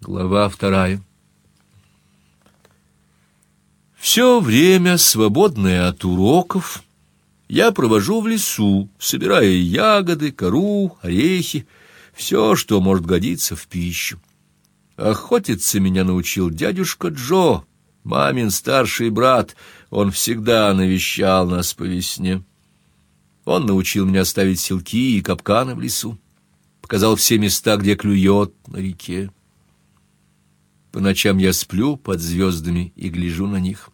Глава вторая. Все время, свободное от уроков, я провожу в лесу, собирая ягоды, кору, орехи, все, что может годиться в пищу. Охотиться меня научил дядюшка Джо, мамин старший брат, он всегда навещал нас по весне. Он научил меня ставить селки и капканы в лесу, показал все места, где клюет на реке. По ночам я сплю под звездами и гляжу на них.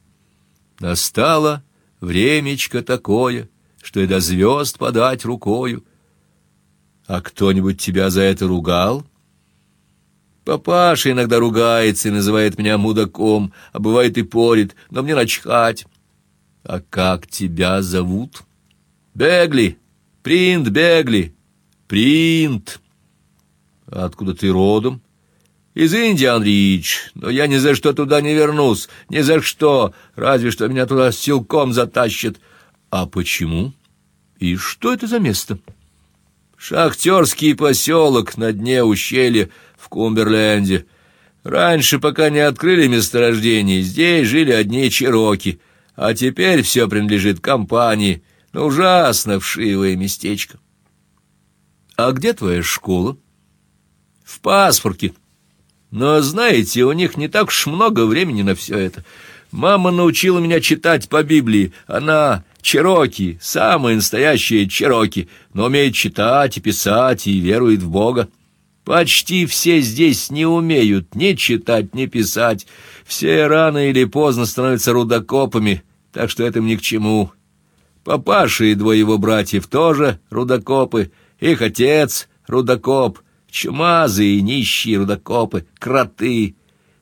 Настало времечко такое, что и до звезд подать рукою. А кто-нибудь тебя за это ругал? Папаша иногда ругается и называет меня мудаком, а бывает и порит, но мне начхать. А как тебя зовут? Бегли, Принт Бегли, Принт. А откуда ты родом? Из Индиан-Рич, но я ни за что туда не вернусь, ни за что, разве что меня туда силком затащат. А почему? И что это за место? Шахтерский поселок на дне ущелья в Кумберленде. Раньше, пока не открыли месторождение, здесь жили одни чероки, а теперь все принадлежит компании. Ну, ужасно вшивое местечко. А где твоя школа? В паспорте. Но, знаете, у них не так уж много времени на все это. Мама научила меня читать по Библии. Она чероки, самая настоящая чероки, но умеет читать и писать и верует в Бога. Почти все здесь не умеют ни читать, ни писать. Все рано или поздно становятся рудокопами, так что это мне к чему. Папаша и двое его братьев тоже рудокопы, их отец — рудокоп — Чумазые нищие рудокопы, кроты.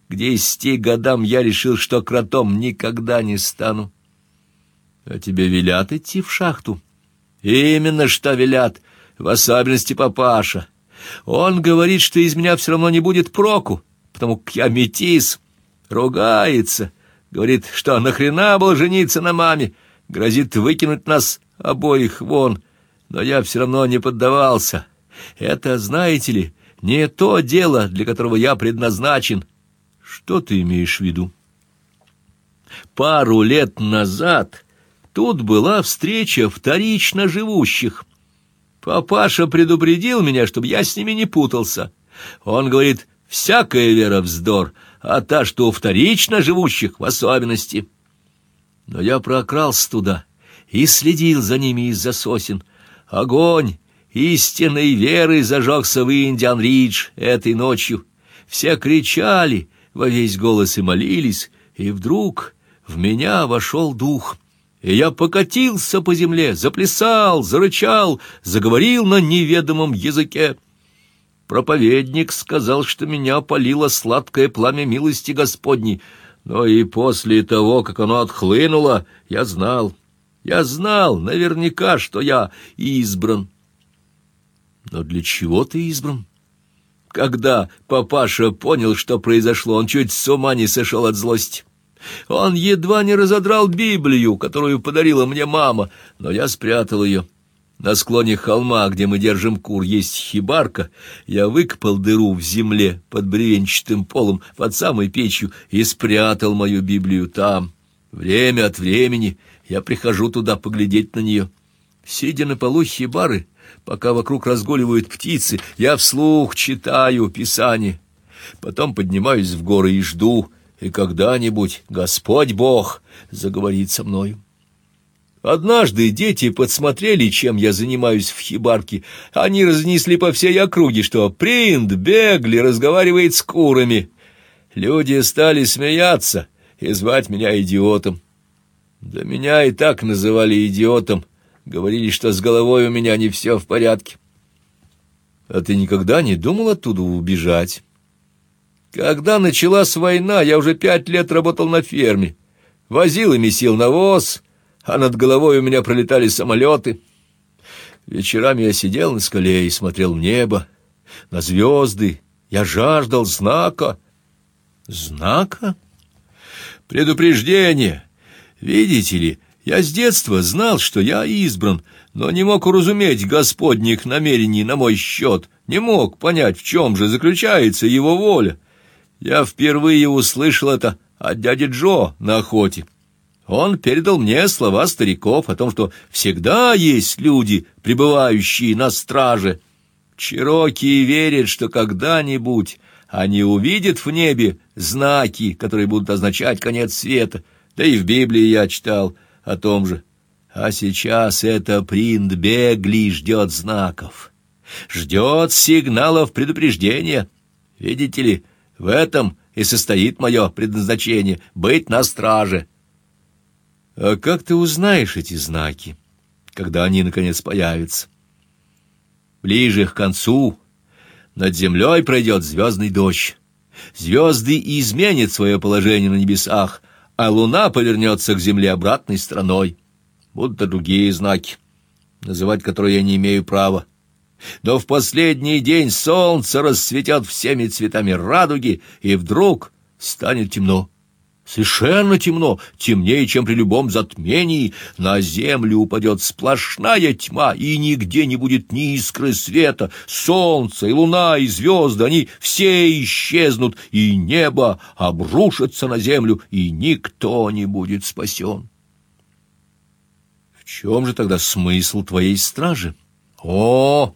К десяти годам я решил, что кротом никогда не стану. А тебе велят идти в шахту? Именно что велят, в особенности папаша. Он говорит, что из меня все равно не будет проку, потому как я метис. Ругается, говорит, что нахрена был жениться на маме, грозит выкинуть нас обоих вон, но я все равно не поддавался. Это, знаете ли, не то дело, для которого я предназначен. Что ты имеешь в виду? Пару лет назад тут была встреча вторично живущих. Папаша предупредил меня, чтобы я с ними не путался. Он говорит, всякая вера вздор, а та, что вторично живущих в особенности. Но я прокрался туда и следил за ними из-за сосен. Огонь истинной веры зажегся в Индиан-Ридж этой ночью. Все кричали во весь голос и молились, и вдруг в меня вошел дух, и я покатился по земле, заплясал, зарычал, заговорил на неведомом языке. Проповедник сказал, что меня палило сладкое пламя милости Господней, но и после того, как оно отхлынуло, я знал, я знал наверняка, что я избран. Но для чего ты избран? Когда папаша понял, что произошло, он чуть с ума не сошел от злости. Он едва не разодрал Библию, которую подарила мне мама, но я спрятал ее. На склоне холма, где мы держим кур, есть хибарка. Я выкопал дыру в земле под бревенчатым полом под самой печью и спрятал мою Библию там. Время от времени я прихожу туда поглядеть на нее. Сидя на полу хибары, Пока вокруг разгуливают птицы, я вслух читаю Писание. Потом поднимаюсь в горы и жду, и когда-нибудь Господь Бог заговорит со мною. Однажды дети подсмотрели, чем я занимаюсь в хибарке. Они разнесли по всей округе, что принт Бегли разговаривает с курами. Люди стали смеяться и звать меня идиотом. Да меня и так называли идиотом, Говорили, что с головой у меня не все в порядке. А ты никогда не думал оттуда убежать? Когда началась война, я уже пять лет работал на ферме. Возил и месил навоз, а над головой у меня пролетали самолеты. Вечерами я сидел на скале и смотрел в небо, на звезды. Я жаждал знака. Знака? Предупреждение. Видите ли, я с детства знал, что я избран, но не мог уразуметь господних намерений на мой счет, не мог понять, в чем же заключается его воля. Я впервые услышал это от дяди Джо на охоте. Он передал мне слова стариков о том, что всегда есть люди, пребывающие на страже. Чероки верят, что когда-нибудь они увидят в небе знаки, которые будут означать конец света. Да и в Библии я читал о том же. А сейчас это принт Бегли ждет знаков, ждет сигналов предупреждения. Видите ли, в этом и состоит мое предназначение — быть на страже. А как ты узнаешь эти знаки, когда они, наконец, появятся? Ближе к концу над землей пройдет звездный дождь. Звезды изменят свое положение на небесах, а луна повернется к земле обратной стороной. Будут и другие знаки, называть которые я не имею права. Но в последний день солнце расцветет всеми цветами радуги, и вдруг станет темно. Совершенно темно, темнее, чем при любом затмении. На землю упадет сплошная тьма, и нигде не будет ни искры света. Солнце и луна и звезды, они все исчезнут, и небо обрушится на землю, и никто не будет спасен. В чем же тогда смысл твоей стражи? О,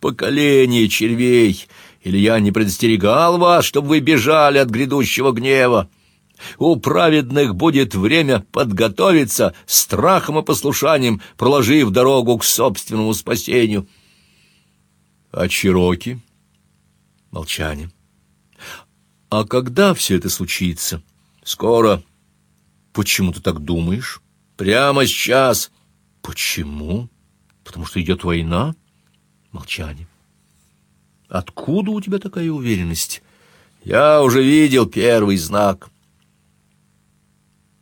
поколение червей! Или я не предостерегал вас, чтобы вы бежали от грядущего гнева? У праведных будет время подготовиться страхом и послушанием, проложив дорогу к собственному спасению. А Чироки? Молчание. А когда все это случится? Скоро. Почему ты так думаешь? Прямо сейчас. Почему? Потому что идет война? Молчание. Откуда у тебя такая уверенность? Я уже видел первый знак —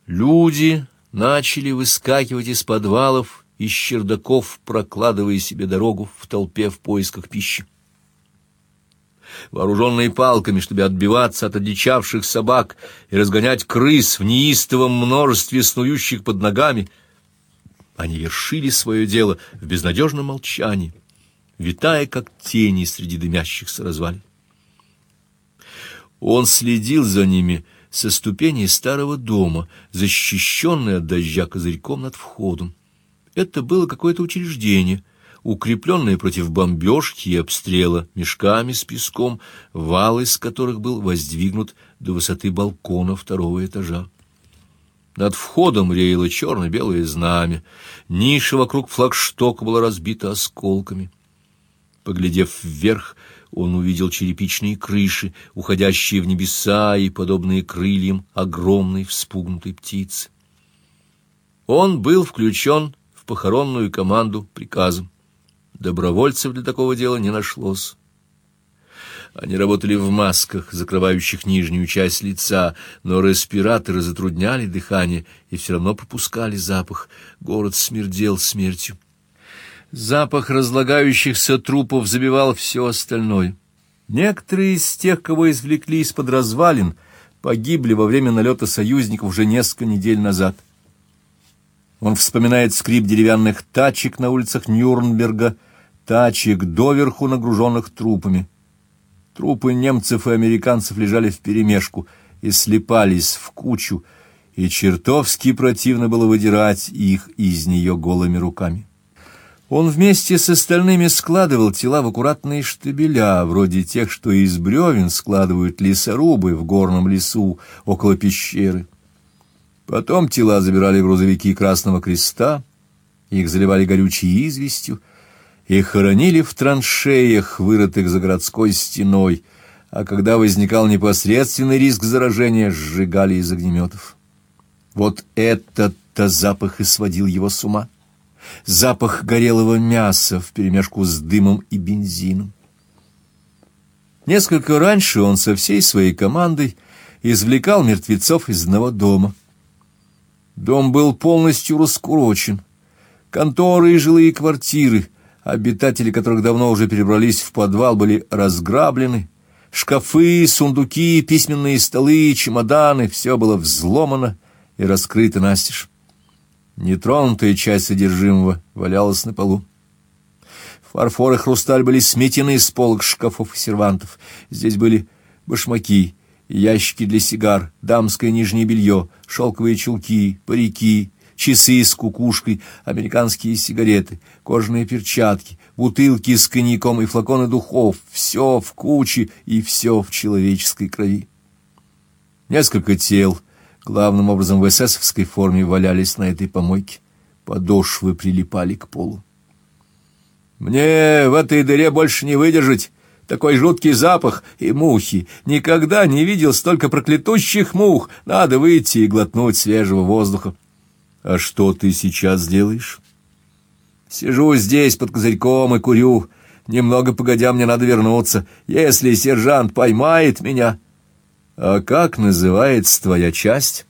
Люди начали выскакивать из подвалов, из чердаков, прокладывая себе дорогу в толпе в поисках пищи. Вооруженные палками, чтобы отбиваться от одичавших собак и разгонять крыс в неистовом множестве снующих под ногами, они вершили свое дело в безнадежном молчании, витая, как тени среди дымящихся развалин. Он следил за ними, — со ступеней старого дома, защищенной от дождя козырьком над входом. Это было какое-то учреждение, укрепленное против бомбежки и обстрела мешками с песком, вал из которых был воздвигнут до высоты балкона второго этажа. Над входом реяло черно-белое знамя, ниша вокруг флагштока была разбита осколками. Поглядев вверх, он увидел черепичные крыши, уходящие в небеса и подобные крыльям огромной вспугнутой птицы. Он был включен в похоронную команду приказом. Добровольцев для такого дела не нашлось. Они работали в масках, закрывающих нижнюю часть лица, но респираторы затрудняли дыхание и все равно пропускали запах. Город смердел смертью. Запах разлагающихся трупов забивал все остальное. Некоторые из тех, кого извлекли из-под развалин, погибли во время налета союзников уже несколько недель назад. Он вспоминает скрип деревянных тачек на улицах Нюрнберга, тачек доверху нагруженных трупами. Трупы немцев и американцев лежали вперемешку и слипались в кучу, и чертовски противно было выдирать их из нее голыми руками. Он вместе с остальными складывал тела в аккуратные штабеля, вроде тех, что из бревен складывают лесорубы в горном лесу около пещеры. Потом тела забирали в грузовики Красного Креста, их заливали горючей известью и хоронили в траншеях, вырытых за городской стеной, а когда возникал непосредственный риск заражения, сжигали из огнеметов. Вот этот-то запах и сводил его с ума запах горелого мяса вперемешку с дымом и бензином. Несколько раньше он со всей своей командой извлекал мертвецов из одного дома. Дом был полностью раскурочен. Конторы и жилые квартиры, обитатели которых давно уже перебрались в подвал, были разграблены. Шкафы, сундуки, письменные столы, чемоданы — все было взломано и раскрыто настежь. Нетронутая часть содержимого валялась на полу. Фарфор и хрусталь были сметены с полок шкафов и сервантов. Здесь были башмаки, ящики для сигар, дамское нижнее белье, шелковые чулки, парики, часы с кукушкой, американские сигареты, кожаные перчатки, бутылки с коньяком и флаконы духов, все в куче и все в человеческой крови. Несколько тел, главным образом в эсэсовской форме, валялись на этой помойке. Подошвы прилипали к полу. «Мне в этой дыре больше не выдержать!» Такой жуткий запах и мухи. Никогда не видел столько проклятущих мух. Надо выйти и глотнуть свежего воздуха. А что ты сейчас делаешь? Сижу здесь под козырьком и курю. Немного погодя, мне надо вернуться. Если сержант поймает меня... А как называется твоя часть?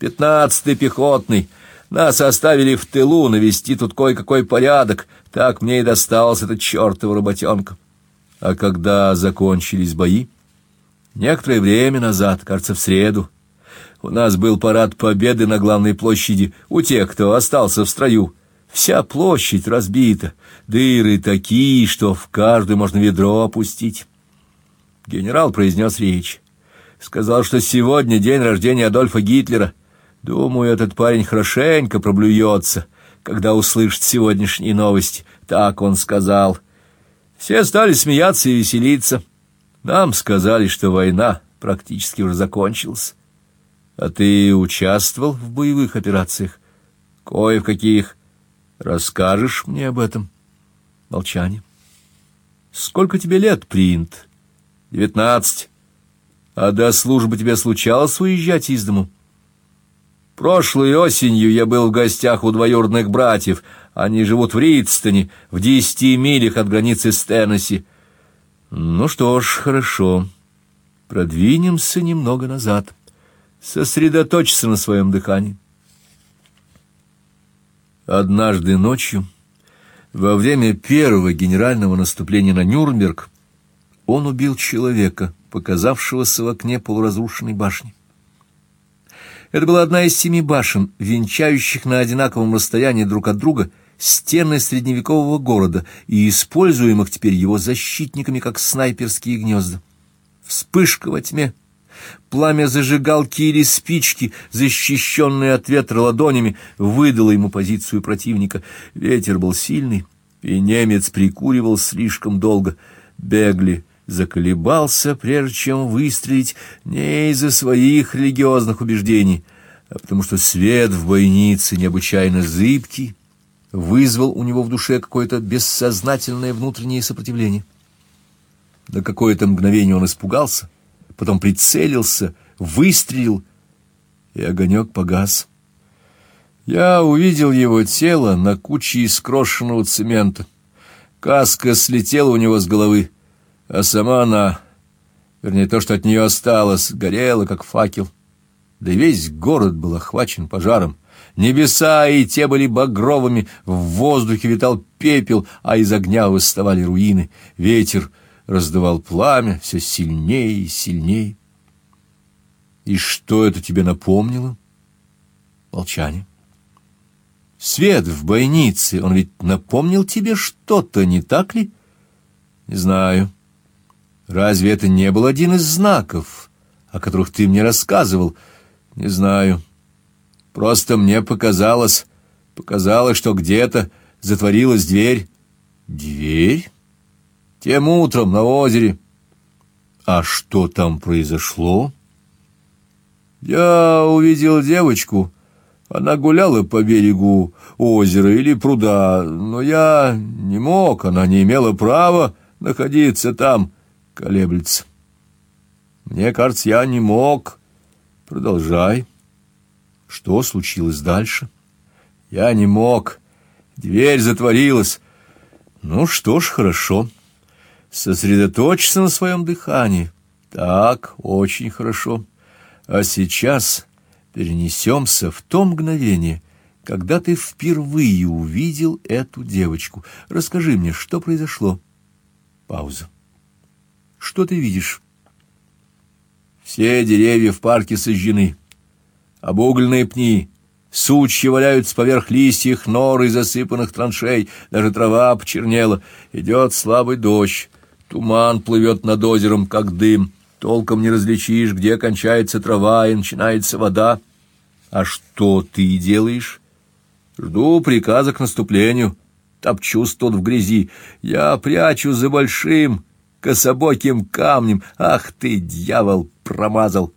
Пятнадцатый пехотный. Нас оставили в тылу навести тут кое-какой порядок. Так мне и досталась эта чертова работенка. А когда закончились бои? Некоторое время назад, кажется, в среду. У нас был парад победы на главной площади у тех, кто остался в строю. Вся площадь разбита, дыры такие, что в каждую можно ведро опустить. Генерал произнес речь. Сказал, что сегодня день рождения Адольфа Гитлера. Думаю, этот парень хорошенько проблюется, когда услышит сегодняшние новости. Так он сказал. — все стали смеяться и веселиться. Нам сказали, что война практически уже закончилась. А ты участвовал в боевых операциях? Кое в каких? Расскажешь мне об этом? Молчание. Сколько тебе лет, Принт? Девятнадцать. А до службы тебе случалось уезжать из дому? Прошлой осенью я был в гостях у двоюродных братьев. Они живут в Ридстоне, в десяти милях от границы с Теннесси. Ну что ж, хорошо. Продвинемся немного назад. Сосредоточься на своем дыхании. Однажды ночью, во время первого генерального наступления на Нюрнберг, он убил человека, показавшегося в окне полуразрушенной башни. Это была одна из семи башен, венчающих на одинаковом расстоянии друг от друга стены средневекового города и используемых теперь его защитниками как снайперские гнезда. Вспышка во тьме, пламя зажигалки или спички, защищенные от ветра ладонями, выдало ему позицию противника. Ветер был сильный, и немец прикуривал слишком долго. Бегли заколебался, прежде чем выстрелить не из-за своих религиозных убеждений, а потому что свет в бойнице необычайно зыбкий, вызвал у него в душе какое-то бессознательное внутреннее сопротивление. На какое-то мгновение он испугался, потом прицелился, выстрелил, и огонек погас. Я увидел его тело на куче искрошенного цемента. Каска слетела у него с головы а сама она, вернее, то, что от нее осталось, горела, как факел. Да весь город был охвачен пожаром. Небеса и те были багровыми, в воздухе витал пепел, а из огня выставали руины. Ветер раздавал пламя все сильнее и сильнее. И что это тебе напомнило? Молчание. Свет в бойнице, он ведь напомнил тебе что-то, не так ли? Не знаю. Разве это не был один из знаков, о которых ты мне рассказывал? Не знаю. Просто мне показалось, показалось, что где-то затворилась дверь. Дверь? Тем утром на озере. А что там произошло? Я увидел девочку. Она гуляла по берегу озера или пруда, но я не мог, она не имела права находиться там колеблется. Мне кажется, я не мог. Продолжай. Что случилось дальше? Я не мог. Дверь затворилась. Ну что ж, хорошо. Сосредоточься на своем дыхании. Так, очень хорошо. А сейчас перенесемся в то мгновение, когда ты впервые увидел эту девочку. Расскажи мне, что произошло. Пауза. Что ты видишь? Все деревья в парке сожжены. Обугленные пни, сучья валяются поверх листьев нор и засыпанных траншей, даже трава почернела. Идет слабый дождь, туман плывет над озером, как дым. Толком не различишь, где кончается трава и начинается вода. А что ты делаешь? Жду приказа к наступлению. Топчусь тут в грязи. Я прячу за большим кособоким камнем. Ах ты, дьявол, промазал.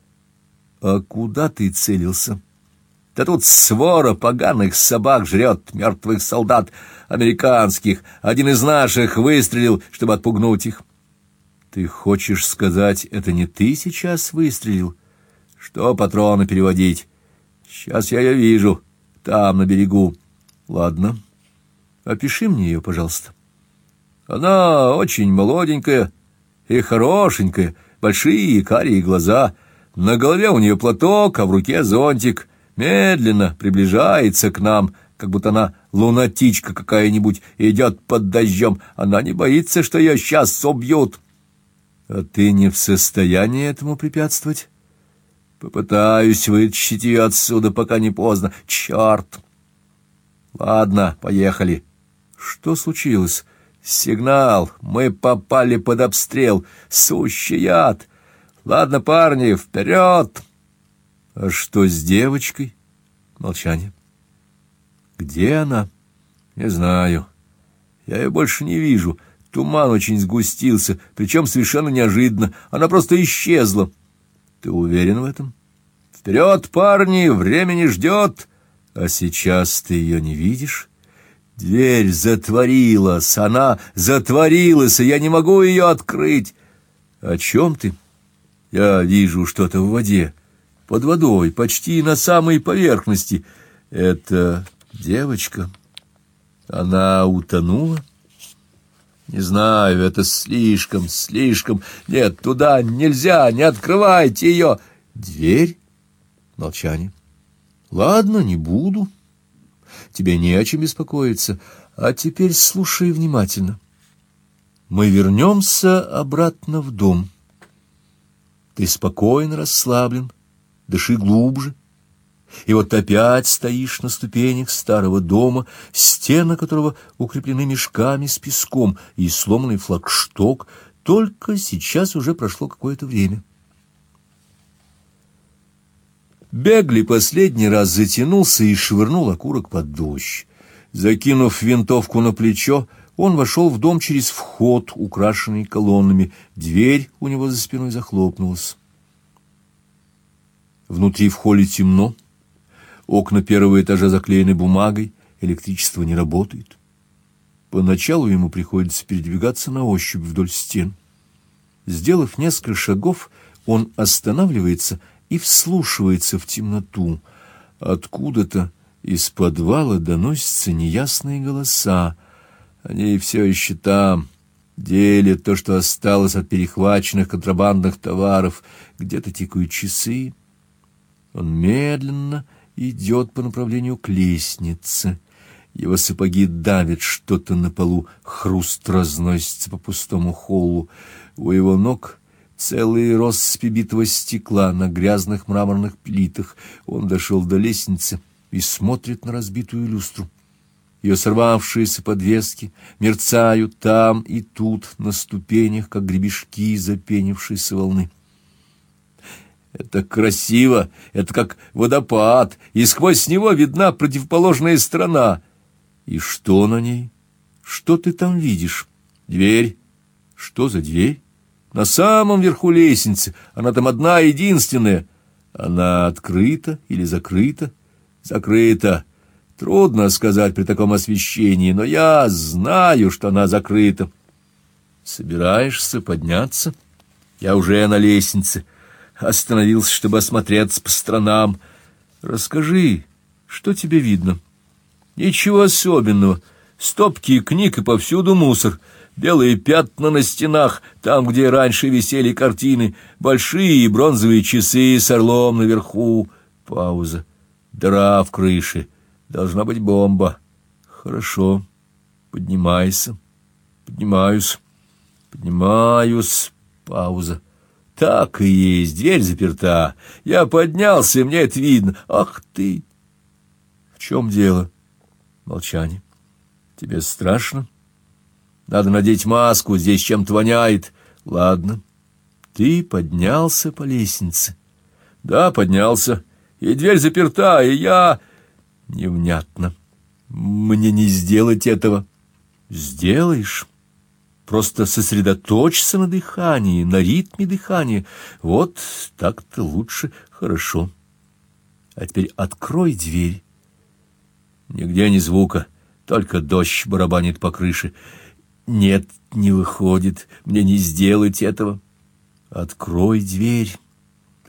А куда ты целился? Да тут свора поганых собак жрет мертвых солдат американских. Один из наших выстрелил, чтобы отпугнуть их. Ты хочешь сказать, это не ты сейчас выстрелил? Что патроны переводить? Сейчас я ее вижу, там, на берегу. Ладно, опиши мне ее, пожалуйста. Она очень молоденькая и хорошенькая, большие карие глаза. На голове у нее платок, а в руке зонтик. Медленно приближается к нам, как будто она лунатичка какая-нибудь, идет под дождем. Она не боится, что ее сейчас убьют. А ты не в состоянии этому препятствовать? Попытаюсь вытащить ее отсюда, пока не поздно. Черт! Ладно, поехали. Что случилось? Сигнал. Мы попали под обстрел. Сущий яд. Ладно, парни, вперед! А что с девочкой? Молчание. Где она? Не знаю. Я ее больше не вижу. Туман очень сгустился, причем совершенно неожиданно. Она просто исчезла. Ты уверен в этом? Вперед, парни, время не ждет. А сейчас ты ее не видишь? Дверь затворилась, она затворилась, и я не могу ее открыть. О чем ты? Я вижу что-то в воде, под водой, почти на самой поверхности. Это девочка. Она утонула? Не знаю, это слишком, слишком. Нет, туда нельзя, не открывайте ее. Дверь? Молчание. Ладно, не буду. Тебе не о чем беспокоиться. А теперь слушай внимательно. Мы вернемся обратно в дом. Ты спокойно расслаблен, дыши глубже. И вот опять стоишь на ступенях старого дома, стены которого укреплены мешками с песком и сломанный флагшток, только сейчас уже прошло какое-то время. Бегли последний раз затянулся и швырнул окурок под дождь. Закинув винтовку на плечо, он вошел в дом через вход, украшенный колоннами. Дверь у него за спиной захлопнулась. Внутри в холле темно. Окна первого этажа заклеены бумагой, электричество не работает. Поначалу ему приходится передвигаться на ощупь вдоль стен. Сделав несколько шагов, он останавливается и вслушивается в темноту. Откуда-то из подвала доносятся неясные голоса. Они все еще там, делят то, что осталось от перехваченных контрабандных товаров. Где-то тикают часы. Он медленно идет по направлению к лестнице. Его сапоги давят что-то на полу, хруст разносится по пустому холлу. У его ног целый россыпи битого стекла на грязных мраморных плитах. Он дошел до лестницы и смотрит на разбитую люстру. Ее сорвавшиеся подвески мерцают там и тут на ступенях, как гребешки запенившейся волны. Это красиво, это как водопад, и сквозь него видна противоположная сторона. И что на ней? Что ты там видишь? Дверь. Что за дверь? На самом верху лестницы. Она там одна единственная. Она открыта или закрыта? Закрыта. Трудно сказать при таком освещении, но я знаю, что она закрыта. Собираешься подняться? Я уже на лестнице. Остановился, чтобы осмотреться по сторонам. Расскажи, что тебе видно? Ничего особенного. Стопки книг и повсюду мусор — белые пятна на стенах, там, где раньше висели картины, большие бронзовые часы с орлом наверху. Пауза. Дыра в крыше. Должна быть бомба. Хорошо. Поднимайся. Поднимаюсь. Поднимаюсь. Пауза. Так и есть, дверь заперта. Я поднялся, мне это видно. Ах ты! В чем дело? Молчание. Тебе страшно? Надо надеть маску, здесь чем-то воняет. Ладно, Ты поднялся по лестнице. Да, поднялся. И дверь заперта, и я... Невнятно. Мне не сделать этого. Сделаешь. Просто сосредоточься на дыхании, на ритме дыхания. Вот так-то лучше, хорошо. А теперь открой дверь. Нигде ни звука, только дождь барабанит по крыше. Нет, не выходит, мне не сделать этого. Открой дверь.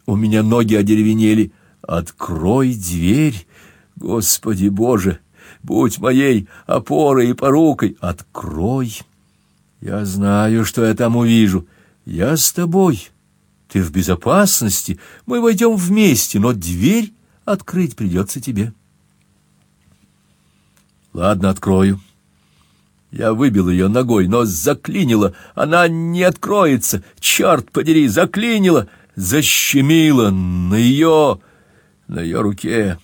У меня ноги одеревенели. Открой дверь. Господи Боже, будь моей опорой и порукой. Открой. Я знаю, что я там увижу. Я с тобой. Ты в безопасности. Мы войдем вместе, но дверь открыть придется тебе. Ладно, открою. Я выбил ее ногой, но заклинило. Она не откроется. Черт подери, заклинило, защемило на ее... на ее руке.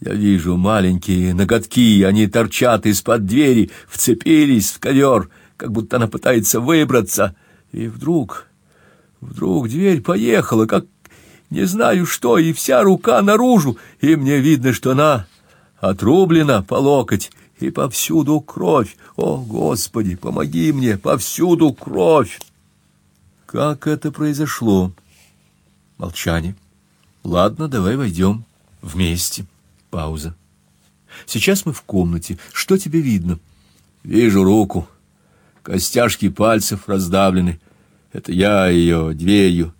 Я вижу маленькие ноготки, они торчат из-под двери, вцепились в ковер, как будто она пытается выбраться. И вдруг... вдруг дверь поехала, как не знаю что, и вся рука наружу, и мне видно, что она отрублена по локоть, и повсюду кровь. О, Господи, помоги мне, повсюду кровь. Как это произошло? Молчание. Ладно, давай войдем вместе. Пауза. Сейчас мы в комнате. Что тебе видно? Вижу руку. Костяшки пальцев раздавлены. Это я ее дверью.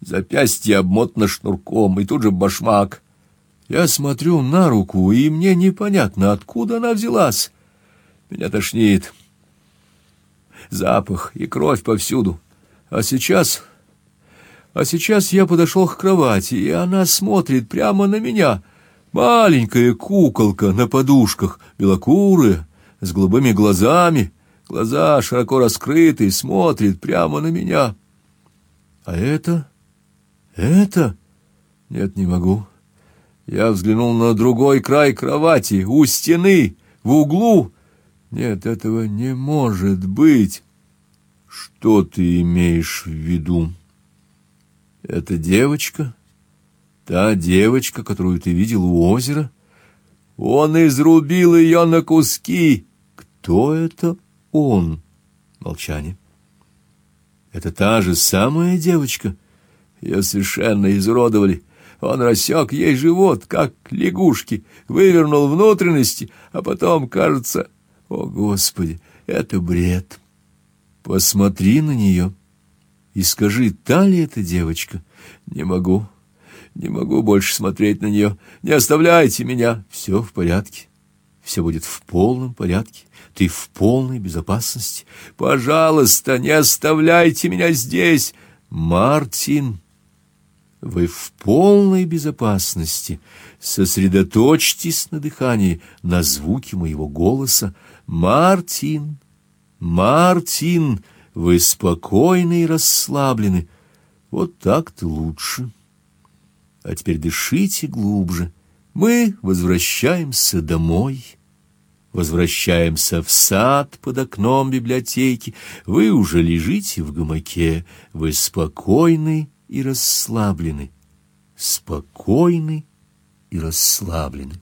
Запястье обмотано шнурком, и тут же башмак. Я смотрю на руку, и мне непонятно, откуда она взялась. Меня тошнит. Запах и кровь повсюду. А сейчас... А сейчас я подошел к кровати, и она смотрит прямо на меня. Маленькая куколка на подушках, белокурая, с голубыми глазами. Глаза широко раскрыты, смотрит прямо на меня. А это... это... Нет, не могу. Я взглянул на другой край кровати, у стены, в углу. Нет, этого не может быть. Что ты имеешь в виду? Это девочка? Та девочка, которую ты видел у озера? Он изрубил ее на куски. Кто это он? Молчание. Это та же самая девочка. Ее совершенно изуродовали. Он рассек ей живот, как лягушки, вывернул внутренности, а потом, кажется... О, Господи, это бред! Посмотри на нее и скажи, та ли эта девочка? Не могу, не могу больше смотреть на нее. Не оставляйте меня. Все в порядке. Все будет в полном порядке. Ты в полной безопасности. Пожалуйста, не оставляйте меня здесь. Мартин... Вы в полной безопасности. Сосредоточьтесь на дыхании, на звуке моего голоса. Мартин, Мартин, вы спокойны и расслаблены. Вот так-то лучше. А теперь дышите глубже. Мы возвращаемся домой. Возвращаемся в сад под окном библиотеки. Вы уже лежите в гамаке. Вы спокойны и расслаблены, спокойны и расслаблены.